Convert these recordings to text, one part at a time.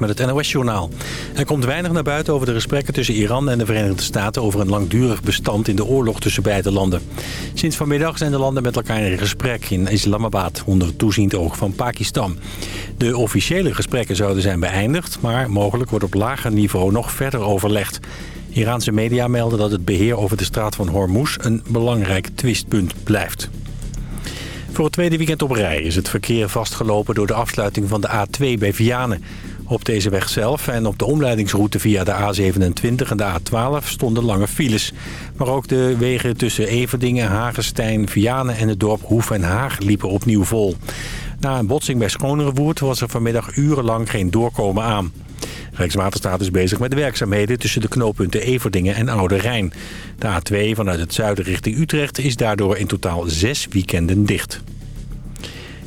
Met het NOS-journaal. Er komt weinig naar buiten over de gesprekken tussen Iran en de Verenigde Staten... over een langdurig bestand in de oorlog tussen beide landen. Sinds vanmiddag zijn de landen met elkaar in gesprek in Islamabad... onder toeziend oog van Pakistan. De officiële gesprekken zouden zijn beëindigd... maar mogelijk wordt op lager niveau nog verder overlegd. Iraanse media melden dat het beheer over de straat van Hormuz... een belangrijk twistpunt blijft. Voor het tweede weekend op rij is het verkeer vastgelopen door de afsluiting van de A2 bij Vianen. Op deze weg zelf en op de omleidingsroute via de A27 en de A12 stonden lange files. Maar ook de wegen tussen Everdingen, Hagenstein, Vianen en het dorp Hoef en Haag liepen opnieuw vol. Na een botsing bij Schonerewoerd was er vanmiddag urenlang geen doorkomen aan. Rijkswaterstaat is bezig met de werkzaamheden tussen de knooppunten Everdingen en Oude Rijn. De A2 vanuit het zuiden richting Utrecht is daardoor in totaal zes weekenden dicht.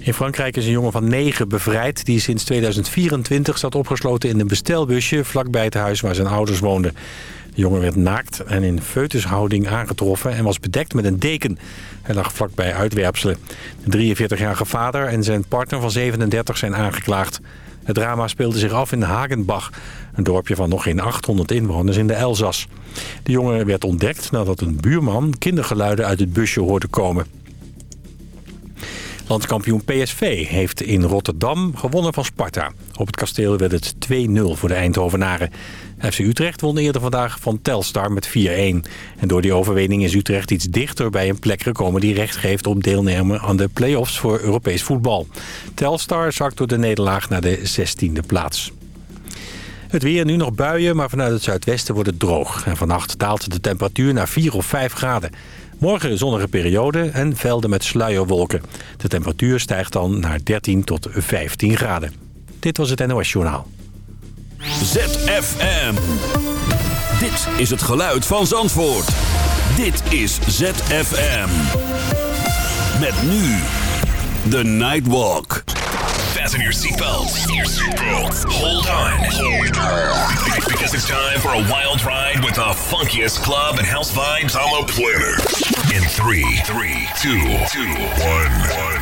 In Frankrijk is een jongen van negen bevrijd... die sinds 2024 zat opgesloten in een bestelbusje... vlakbij het huis waar zijn ouders woonden. De jongen werd naakt en in feutushouding aangetroffen... en was bedekt met een deken. Hij lag vlakbij uitwerpselen. De 43-jarige vader en zijn partner van 37 zijn aangeklaagd. Het drama speelde zich af in Hagenbach, een dorpje van nog geen 800 inwoners in de Elzas. De jongen werd ontdekt nadat een buurman kindergeluiden uit het busje hoorde komen. Landskampioen PSV heeft in Rotterdam gewonnen van Sparta. Op het kasteel werd het 2-0 voor de Eindhovenaren. FC Utrecht won eerder vandaag van Telstar met 4-1. En door die overwinning is Utrecht iets dichter bij een plek gekomen... die recht geeft op deelnemen aan de play-offs voor Europees voetbal. Telstar zakt door de nederlaag naar de 16e plaats. Het weer nu nog buien, maar vanuit het zuidwesten wordt het droog. En vannacht daalt de temperatuur naar 4 of 5 graden. Morgen zonnige periode en velden met sluierwolken. De temperatuur stijgt dan naar 13 tot 15 graden. Dit was het NOS Journaal. ZFM. Dit is het geluid van Zandvoort. Dit is ZFM. Met nu The Nightwalk. Fasten your seatbelts. Hold on. Because it's time for a wild ride with the funkiest club and house vibes on the planet. In three, three, two, two, one, one.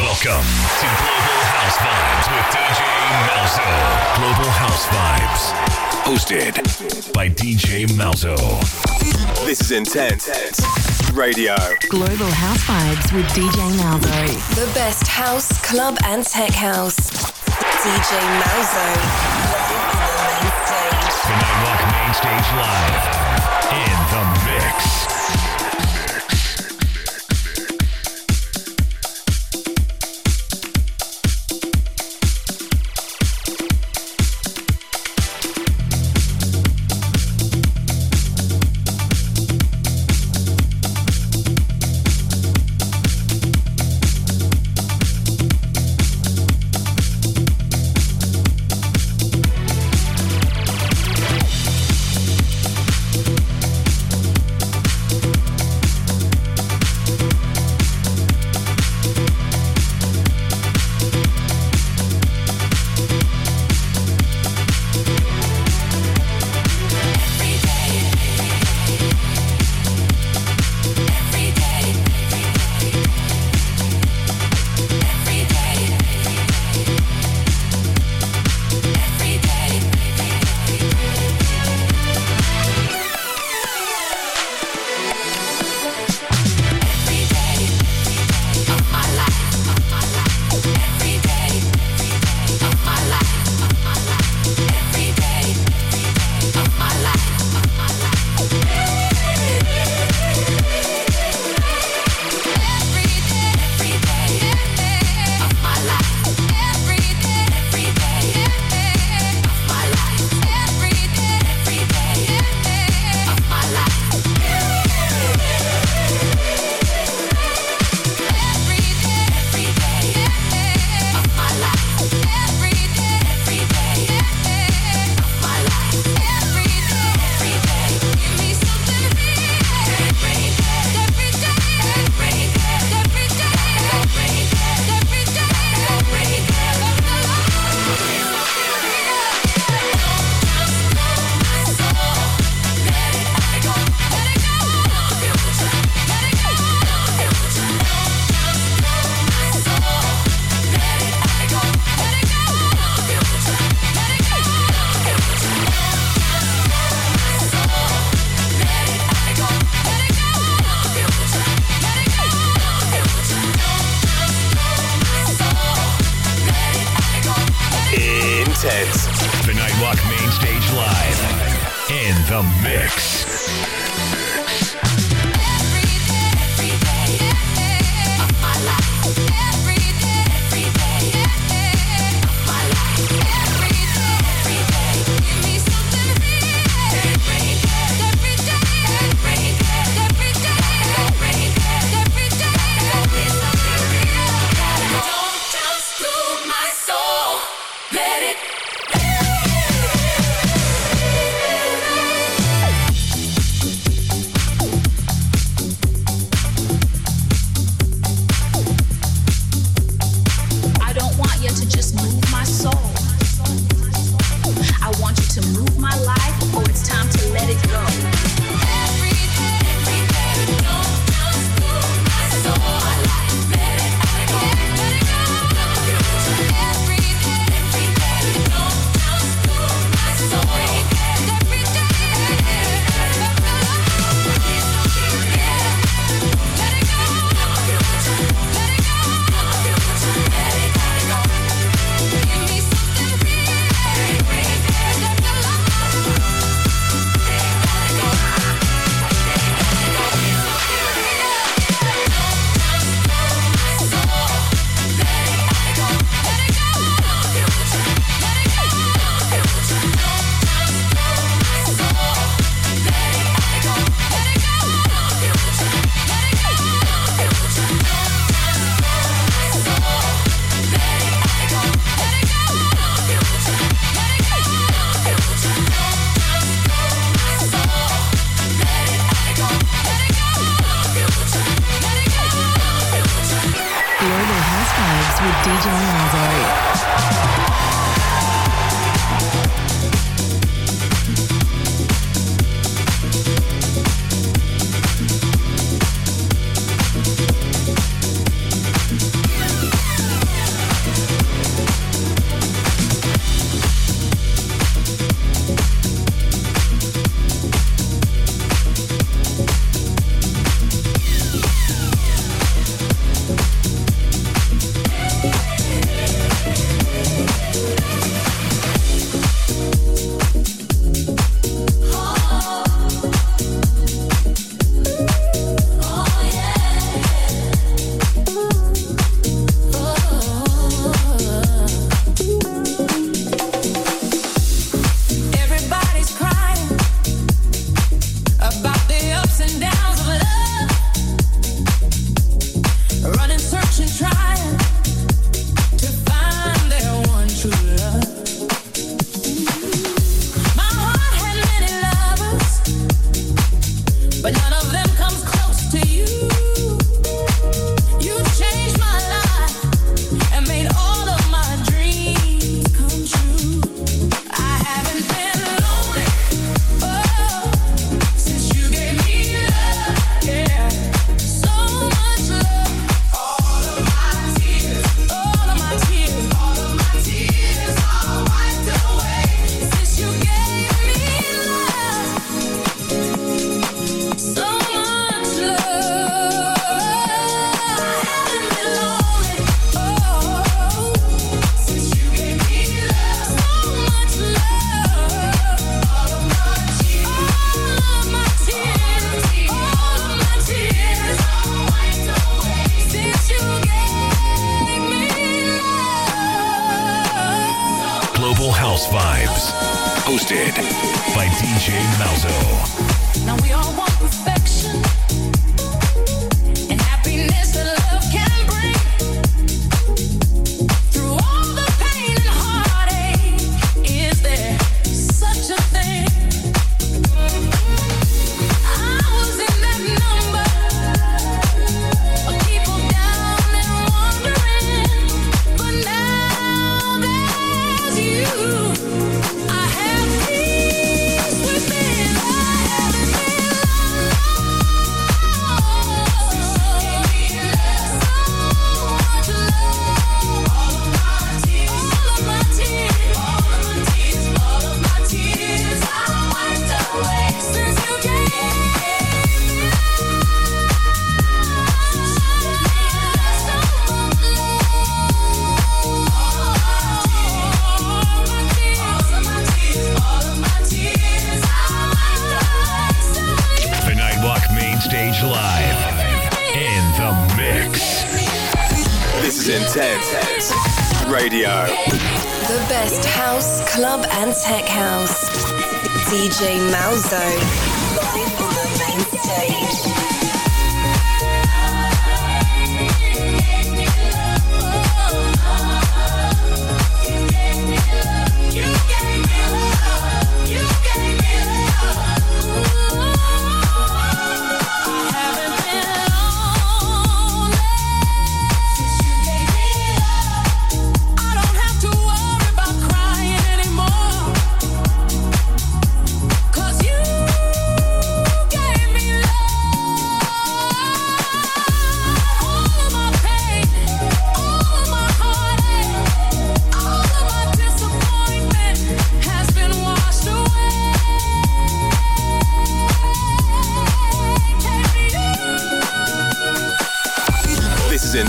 Welcome to Global House Vibes with DJ Malzo. Global House Vibes. Hosted by DJ Malzo. This is Intense Radio. Global House Vibes with DJ Malzo. The best house, club, and tech house. DJ Malzo. Live in the main stage. Stage Live. In the mix.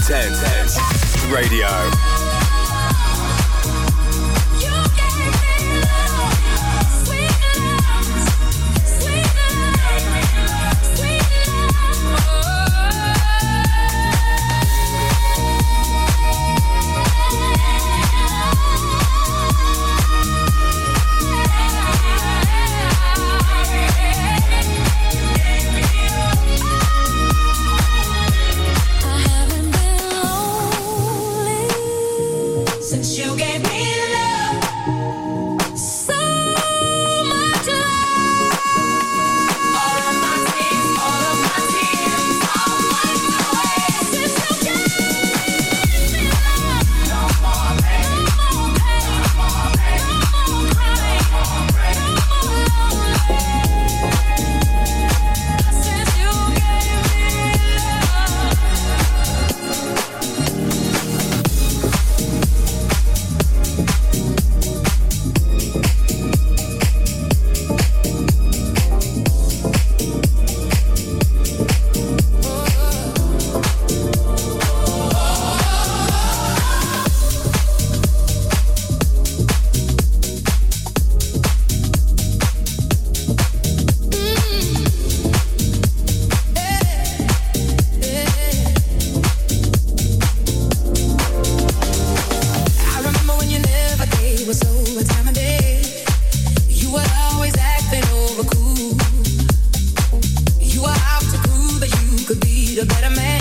Intense radio. you better man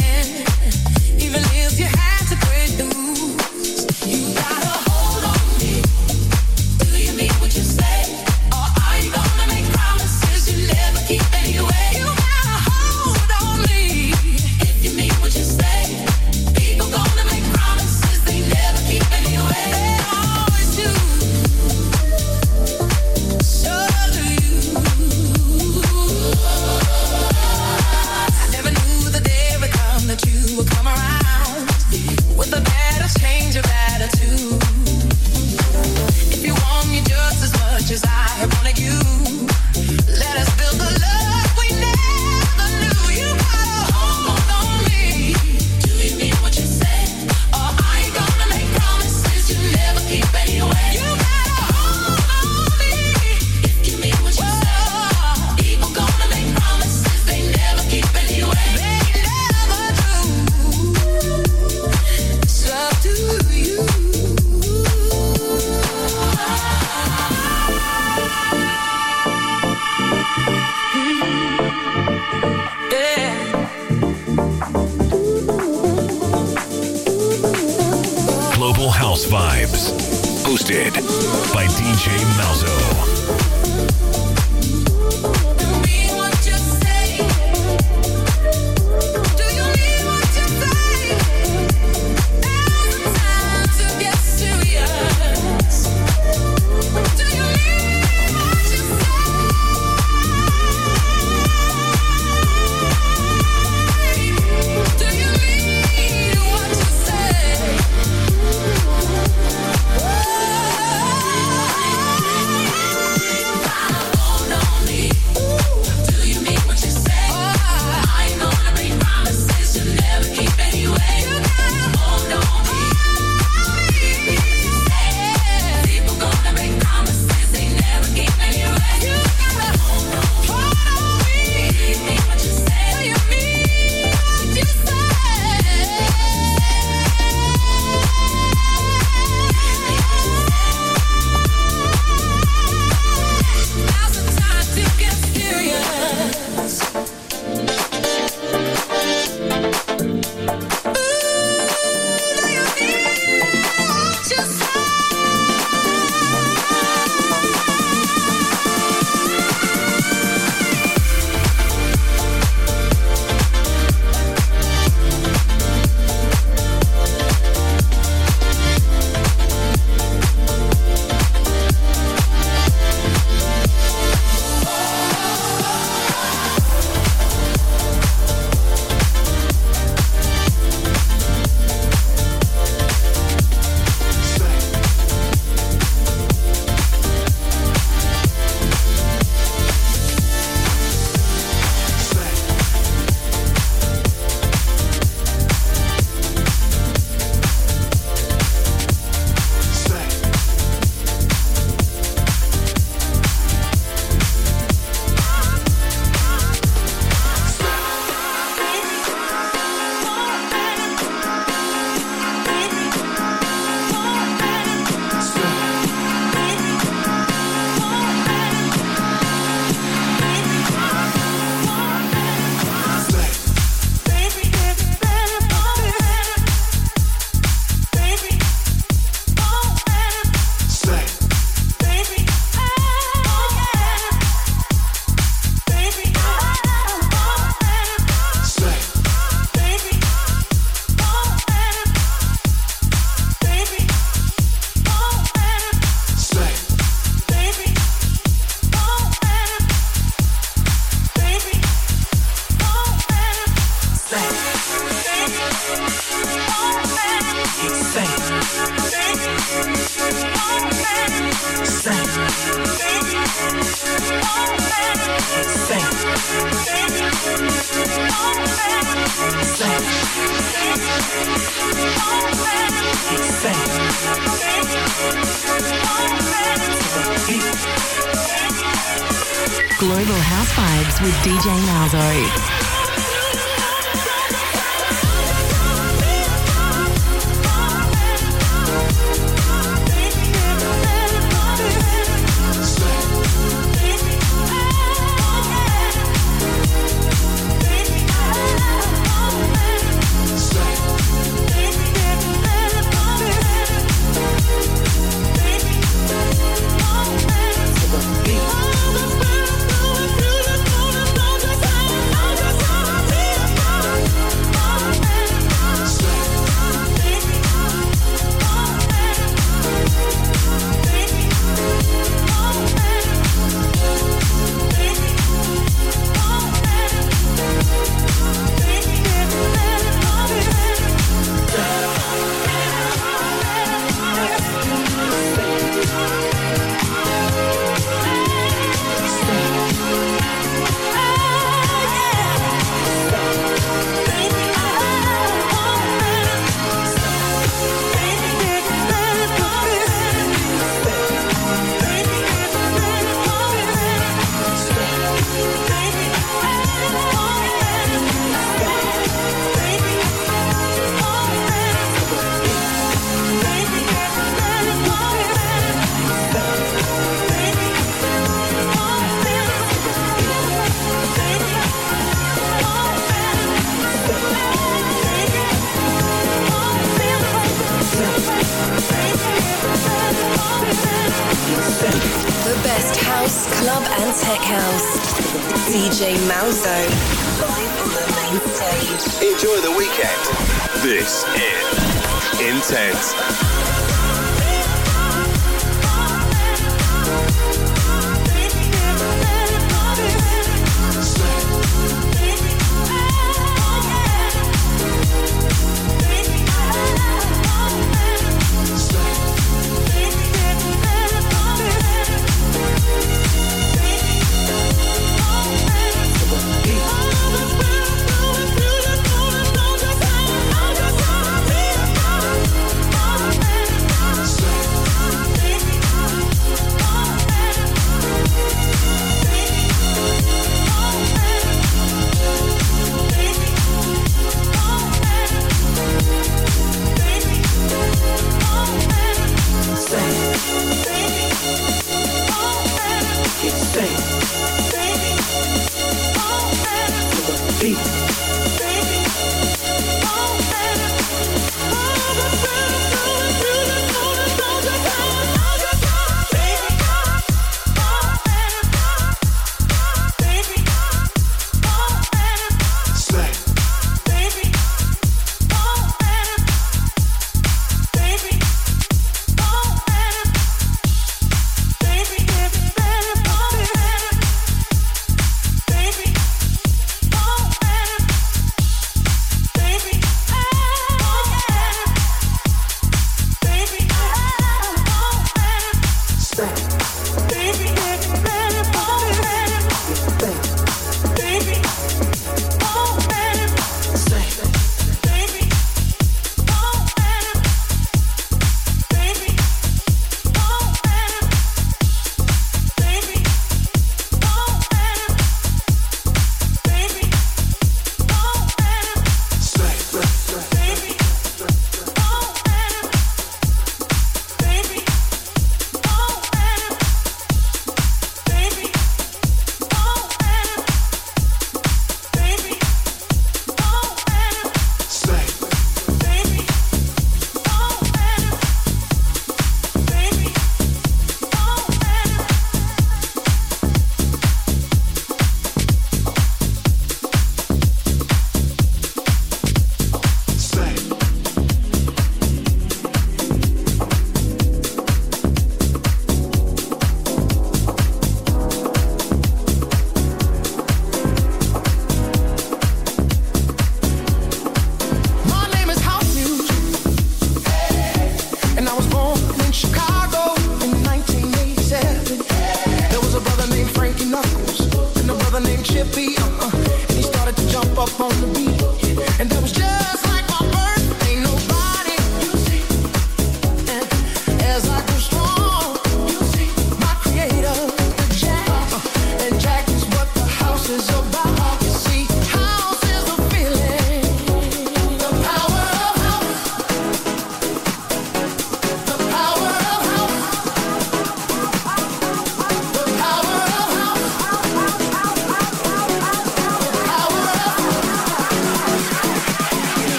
Uh, uh, and he started to jump up on the beat.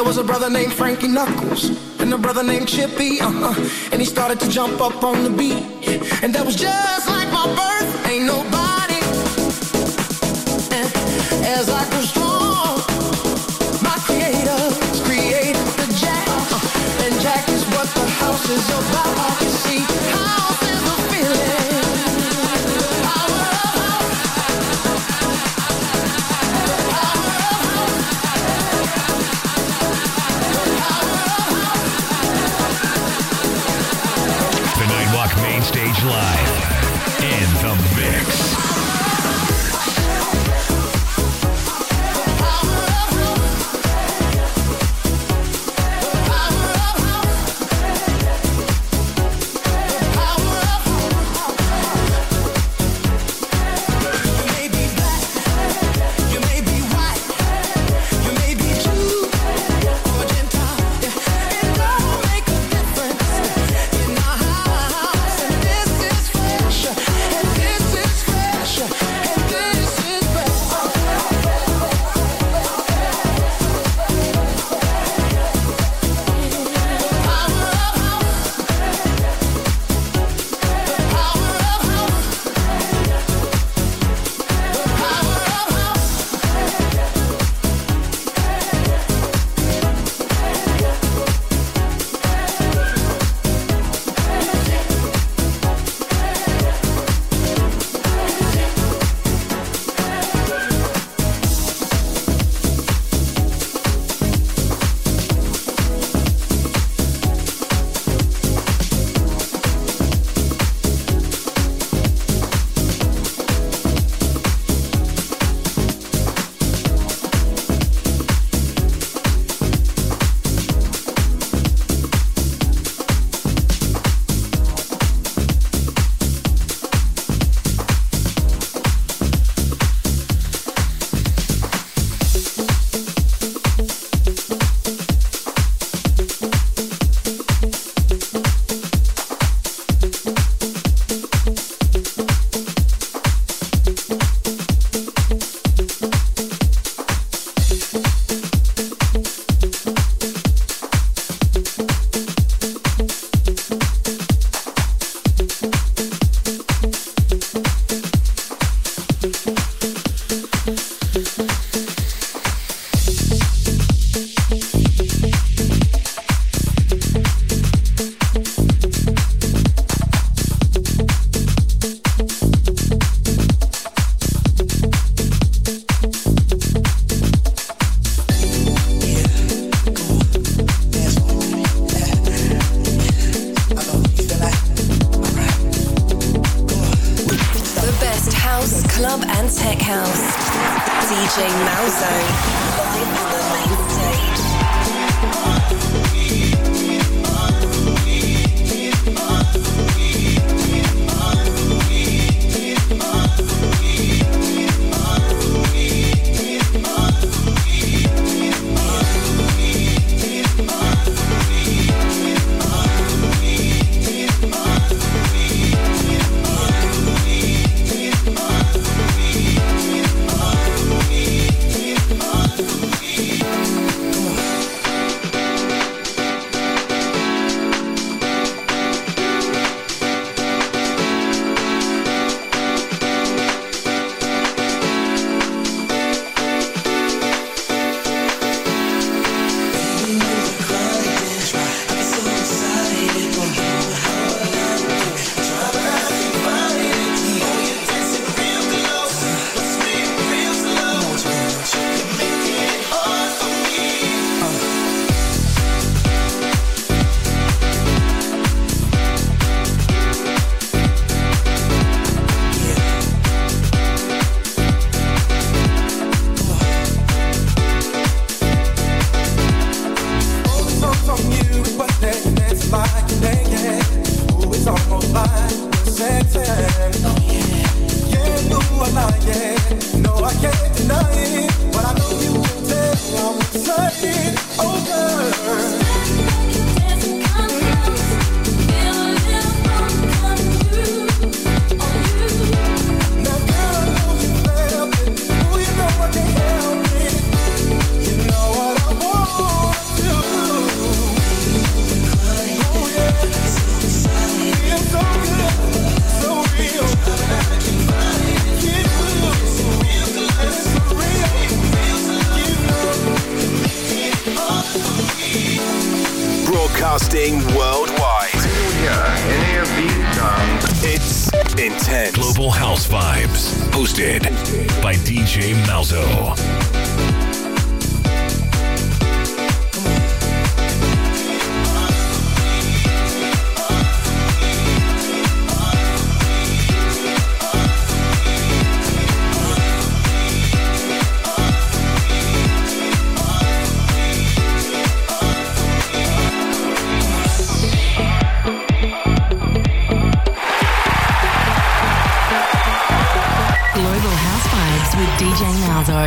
There was a brother named Frankie Knuckles and a brother named Chippy, uh-uh. And he started to jump up on the beat. And that was just like my birth. Ain't nobody. And as I grew strong, my creators created the jack. Uh, and jack is what the house is about.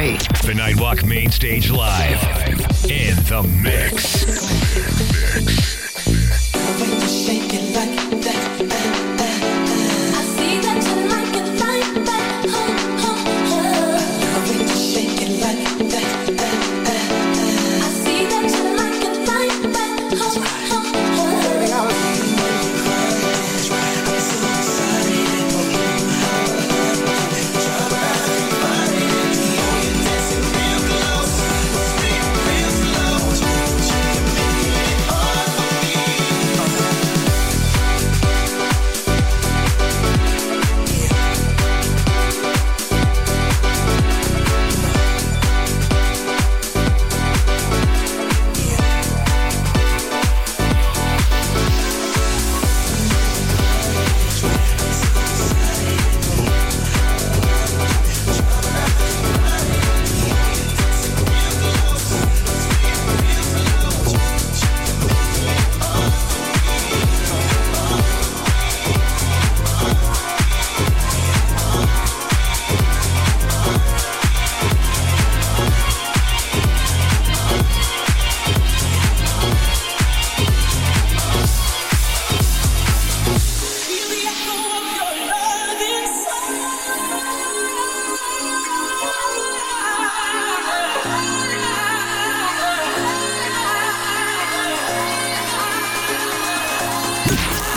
Malzo. The Nightwalk Main Stage Live. In the mix.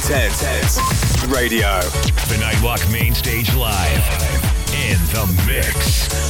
Intense Radio. The Nightwalk Main Stage Live. In the mix.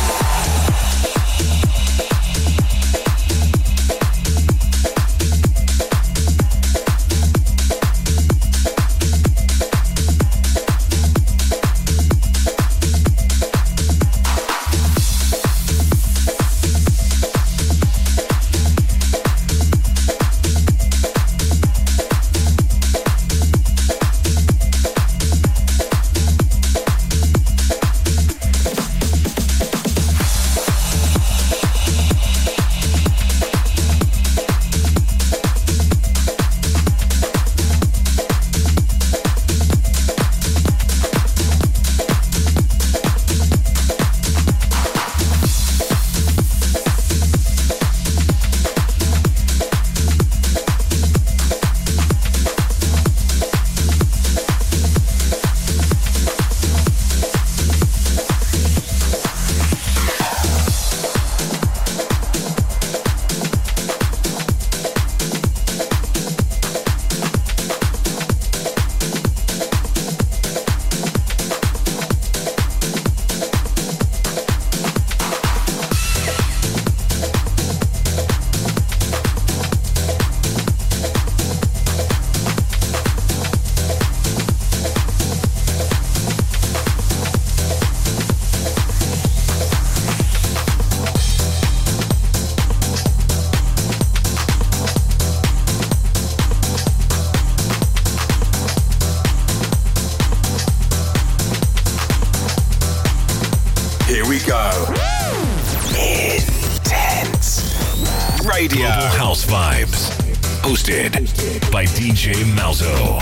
go. Intense Radio. Global House Vibes. Hosted by DJ Malzo.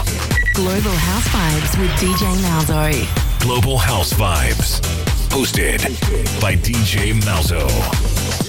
Global House Vibes with DJ Malzo. Global House Vibes. Hosted by DJ Malzo.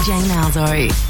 DJ Malzo.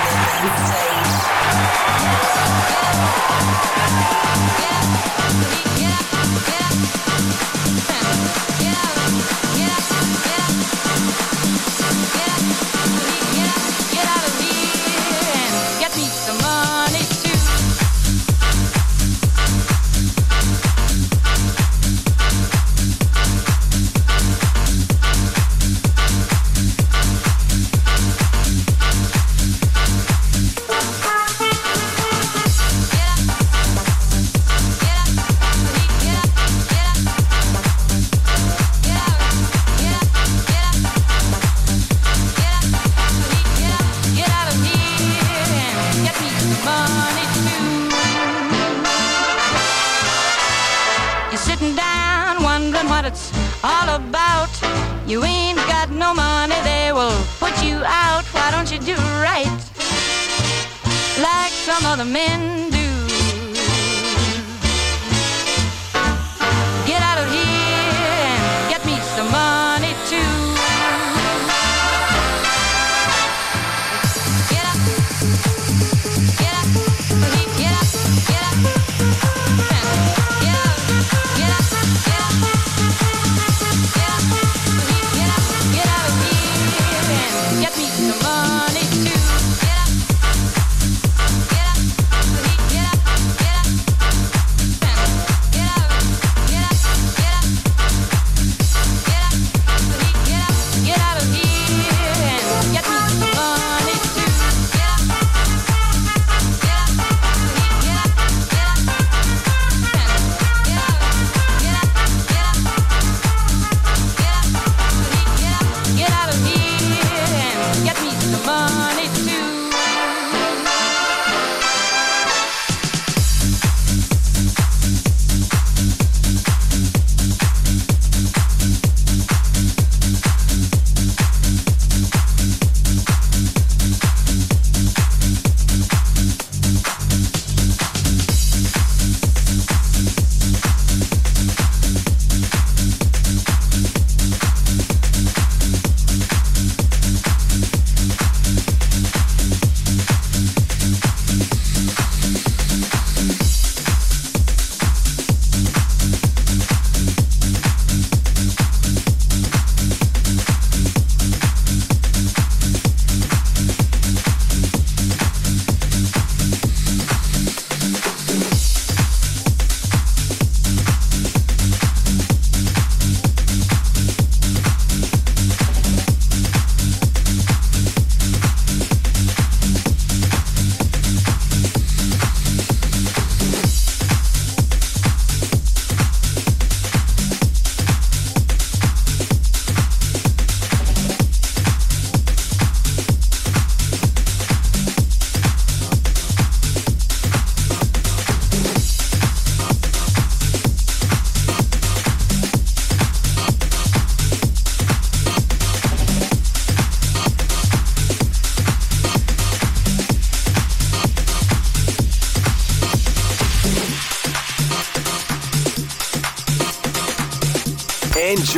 Crusade. Yeah. Yeah. You're sitting down wondering what it's all about. You ain't got no money, they will put you out. Why don't you do right like some other men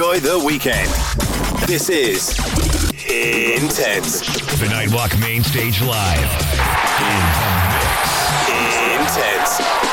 enjoy the weekend. This is Intense. The Nightwalk Main Stage Live. In the mix. Intense.